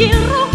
quiero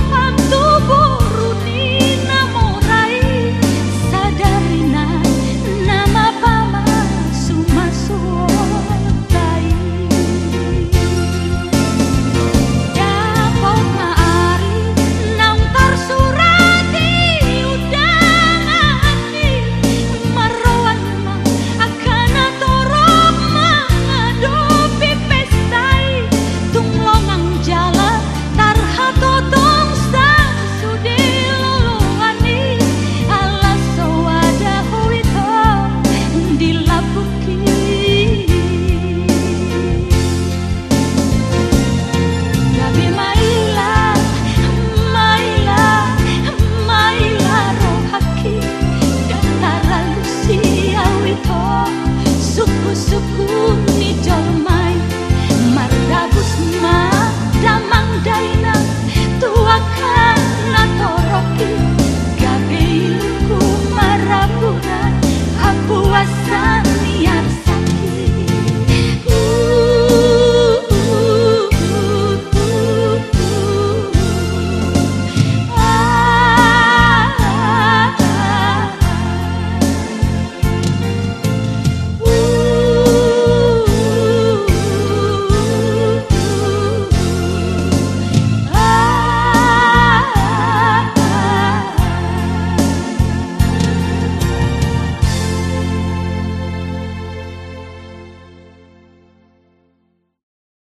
tanto